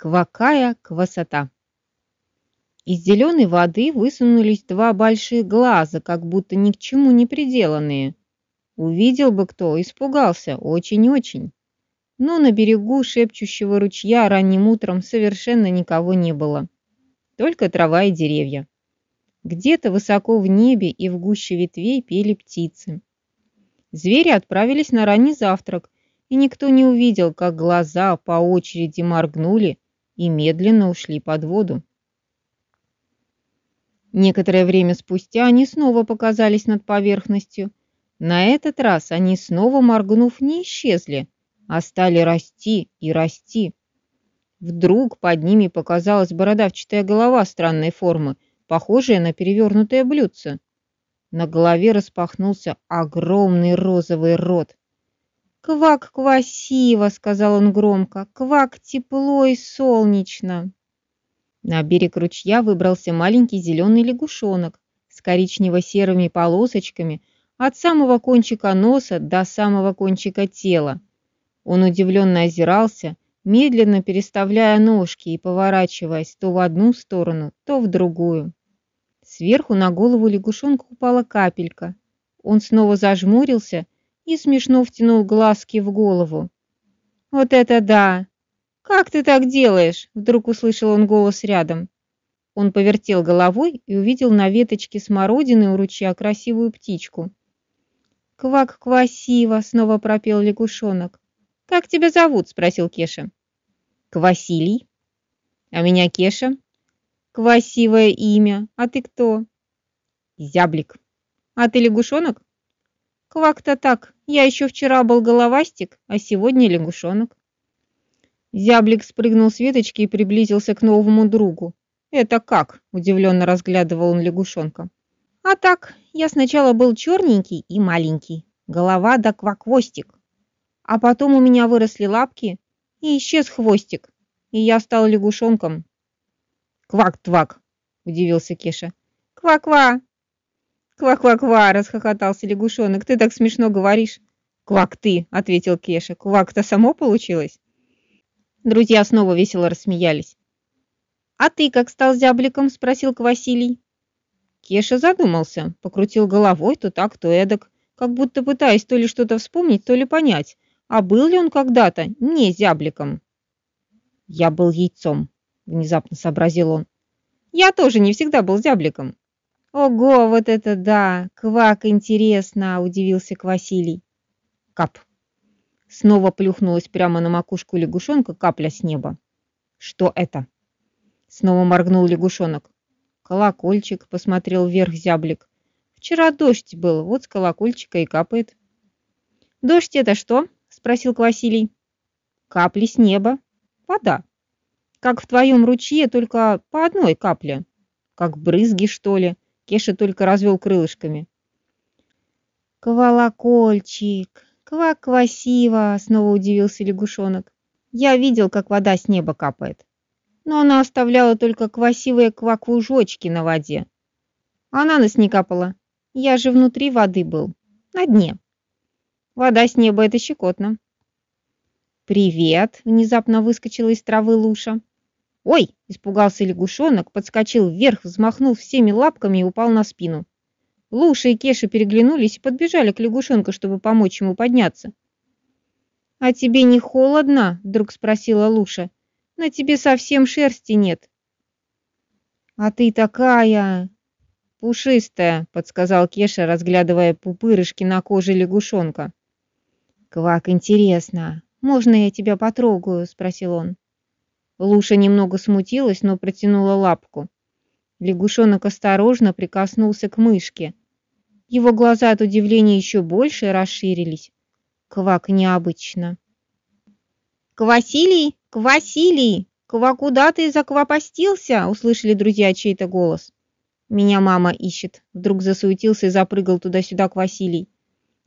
Квакая квасота. Из зеленой воды высунулись два больших глаза, как будто ни к чему не приделанные. Увидел бы кто, испугался, очень-очень. Но на берегу шепчущего ручья ранним утром совершенно никого не было. Только трава и деревья. Где-то высоко в небе и в гуще ветвей пели птицы. Звери отправились на ранний завтрак, и никто не увидел, как глаза по очереди моргнули и медленно ушли под воду. Некоторое время спустя они снова показались над поверхностью. На этот раз они, снова моргнув, не исчезли, а стали расти и расти. Вдруг под ними показалась бородавчатая голова странной формы, похожая на перевернутое блюдце. На голове распахнулся огромный розовый рот. «Квак красиво!» — сказал он громко. «Квак тепло и солнечно!» На берег ручья выбрался маленький зеленый лягушонок с коричнево-серыми полосочками от самого кончика носа до самого кончика тела. Он удивленно озирался, медленно переставляя ножки и поворачиваясь то в одну сторону, то в другую. Сверху на голову лягушонка упала капелька. Он снова зажмурился и смешно втянул глазки в голову. «Вот это да! Как ты так делаешь?» Вдруг услышал он голос рядом. Он повертел головой и увидел на веточке смородины у ручья красивую птичку. «Квак квасиво!» — снова пропел лягушонок. «Как тебя зовут?» — спросил Кеша. «Квасилий». «А меня Кеша». «Квасивое имя. А ты кто?» «Зяблик». «А ты лягушонок?» Квак-то так, я еще вчера был головастик, а сегодня лягушонок. Зяблик спрыгнул с веточки и приблизился к новому другу. «Это как?» – удивленно разглядывал он лягушонка. «А так, я сначала был черненький и маленький, голова да кваквостик. А потом у меня выросли лапки и исчез хвостик, и я стал лягушонком». «Квак-твак!» – удивился Кеша. «Ква-ква!» «Ква-ква-ква!» – расхохотался лягушонок. «Ты так смешно говоришь!» «Квак ты!» – ответил Кеша. «Квак-то само получилось!» Друзья снова весело рассмеялись. «А ты как стал зябликом?» – спросил Квасилий. Кеша задумался, покрутил головой то так, то эдак, как будто пытаясь то ли что-то вспомнить, то ли понять, а был ли он когда-то не зябликом. «Я был яйцом», – внезапно сообразил он. «Я тоже не всегда был зябликом. «Ого, вот это да! Квак, интересно!» – удивился Квасилий. Кап. Снова плюхнулась прямо на макушку лягушонка капля с неба. «Что это?» Снова моргнул лягушонок. «Колокольчик», – посмотрел вверх зяблик. «Вчера дождь был, вот с колокольчика и капает». «Дождь это что?» – спросил Квасилий. «Капли с неба. Вода. Как в твоем ручье, только по одной капле. Как брызги, что ли?» Кеша только развел крылышками. «Колокольчик! Ква-квасиво!» — снова удивился лягушонок. «Я видел, как вода с неба капает. Но она оставляла только квасивые кваквужочки на воде. А на нас не капала. Я же внутри воды был, на дне. Вода с неба — это щекотно». «Привет!» — внезапно выскочила из травы Луша. «Ой!» – испугался лягушонок, подскочил вверх, взмахнул всеми лапками и упал на спину. Луша и Кеша переглянулись и подбежали к лягушонку, чтобы помочь ему подняться. «А тебе не холодно?» – вдруг спросила Луша. «На тебе совсем шерсти нет». «А ты такая...» «Пушистая», — подсказал Кеша, разглядывая пупырышки на коже лягушонка. «Квак, интересно, можно я тебя потрогаю?» — спросил он. Луша немного смутилась, но протянула лапку. Лягушонок осторожно прикоснулся к мышке. Его глаза от удивления еще больше расширились. Квак необычно. «Квасилий! Квасилий! Ква куда ты заквапостился?» услышали друзья чей-то голос. «Меня мама ищет», — вдруг засуетился и запрыгал туда-сюда Квасилий.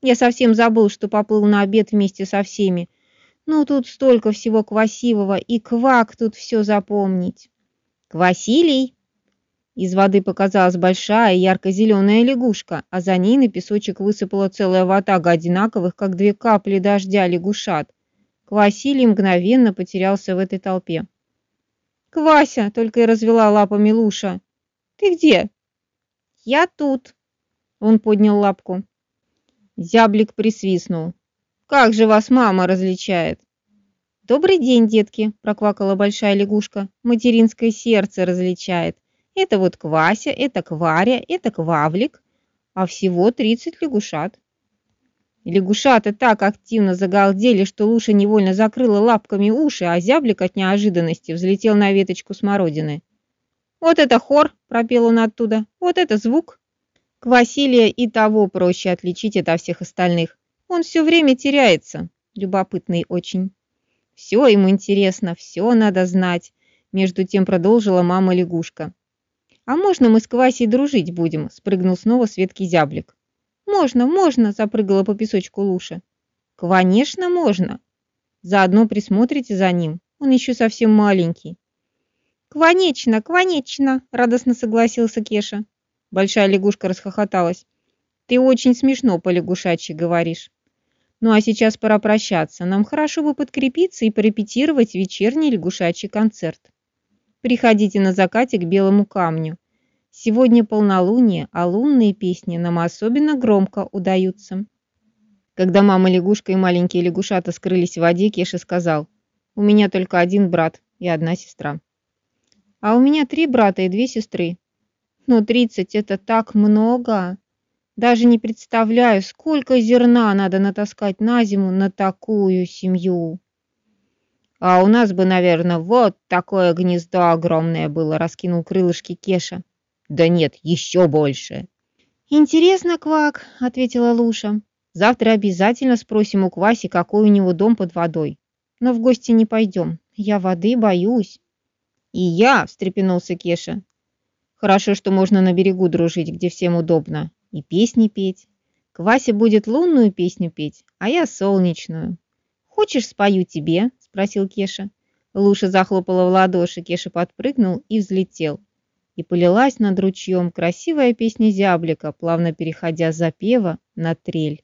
«Я совсем забыл, что поплыл на обед вместе со всеми. Ну, тут столько всего квасивого, и квак тут все запомнить. Квасилий! Из воды показалась большая ярко-зеленая лягушка, а за ней на песочек высыпала целая ватага одинаковых, как две капли дождя лягушат. Квасилий мгновенно потерялся в этой толпе. Квася, только и развела лапами Луша. Ты где? Я тут. Он поднял лапку. Зяблик присвистнул. Как же вас мама различает? Добрый день, детки, проквакала большая лягушка. Материнское сердце различает. Это вот Квася, это Кваря, это Квавлик, а всего 30 лягушат. Лягушата так активно загалдели, что Луша невольно закрыла лапками уши, а зяблик от неожиданности взлетел на веточку смородины. «Вот это хор!» – пропел он оттуда. «Вот это звук!» Квасилия и того проще отличить от всех остальных. Он все время теряется, любопытный очень. Все ему интересно, все надо знать, между тем продолжила мама-лягушка. «А можно мы с Квасей дружить будем?» – спрыгнул снова Светкий зяблик. «Можно, можно!» – запрыгала по песочку Луша. «Конечно, можно! Заодно присмотрите за ним, он еще совсем маленький». «Кванечно, кванечно!» – радостно согласился Кеша. Большая лягушка расхохоталась. «Ты очень смешно по-лягушачьи говоришь. Ну а сейчас пора прощаться. Нам хорошо бы подкрепиться и порепетировать вечерний лягушачий концерт». Приходите на закате к белому камню. Сегодня полнолуние, а лунные песни нам особенно громко удаются. Когда мама лягушка и маленькие лягушата скрылись в воде, Кеша сказал, «У меня только один брат и одна сестра». «А у меня три брата и две сестры». «Но тридцать – это так много!» Даже не представляю, сколько зерна надо натаскать на зиму на такую семью. А у нас бы, наверное, вот такое гнездо огромное было, раскинул крылышки Кеша. Да нет, еще больше. Интересно, Квак, ответила Луша. Завтра обязательно спросим у Кваси, какой у него дом под водой. Но в гости не пойдем. Я воды боюсь. И я, встрепенулся Кеша. Хорошо, что можно на берегу дружить, где всем удобно. И песни петь. Квася будет лунную песню петь, а я солнечную. Хочешь, спою тебе? спросил Кеша. Луша захлопала в ладоши, Кеша подпрыгнул и взлетел. И полилась над ручьем красивая песня зяблика, плавно переходя с запева на трель.